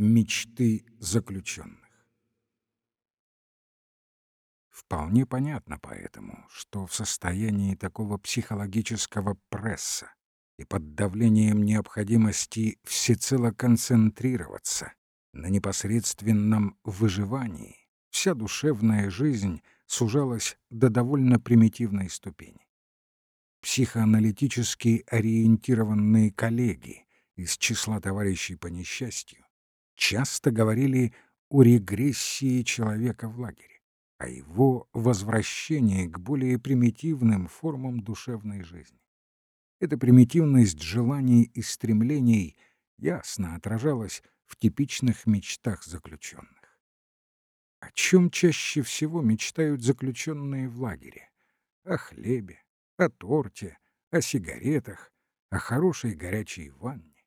Мечты заключенных. Вполне понятно поэтому, что в состоянии такого психологического пресса и под давлением необходимости всецело концентрироваться на непосредственном выживании вся душевная жизнь сужалась до довольно примитивной ступени. Психоаналитически ориентированные коллеги из числа товарищей по несчастью часто говорили о регрессии человека в лагере, о его возвращении к более примитивным формам душевной жизни. Эта примитивность желаний и стремлений ясно отражалась в типичных мечтах заключенных. О чем чаще всего мечтают заключенные в лагере? О хлебе, о торте, о сигаретах, о хорошей горячей ванне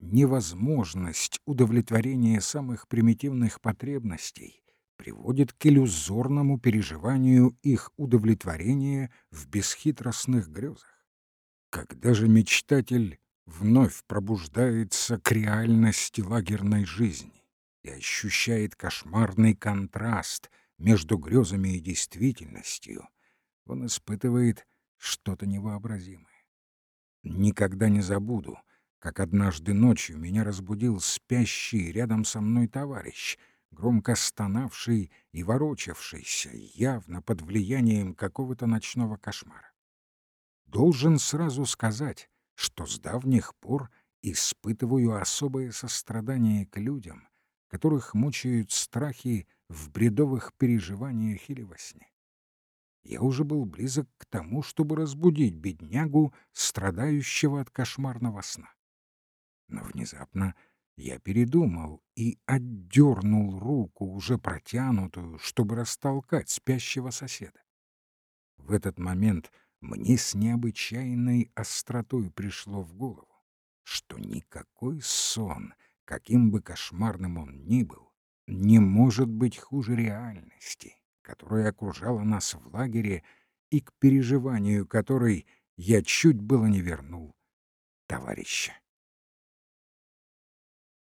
невозможность удовлетворения самых примитивных потребностей приводит к иллюзорному переживанию их удовлетворения в бесхитростных грезах. Когда же мечтатель вновь пробуждается к реальности лагерной жизни и ощущает кошмарный контраст между грезами и действительностью, он испытывает что-то невообразимое. Никогда не забуду — как однажды ночью меня разбудил спящий рядом со мной товарищ, громко стонавший и ворочавшийся, явно под влиянием какого-то ночного кошмара. Должен сразу сказать, что с давних пор испытываю особое сострадание к людям, которых мучают страхи в бредовых переживаниях или во сне. Я уже был близок к тому, чтобы разбудить беднягу, страдающего от кошмарного сна. Но внезапно я передумал и отдернул руку, уже протянутую, чтобы растолкать спящего соседа. В этот момент мне с необычайной остротой пришло в голову, что никакой сон, каким бы кошмарным он ни был, не может быть хуже реальности, которая окружала нас в лагере и к переживанию которой я чуть было не вернул товарища.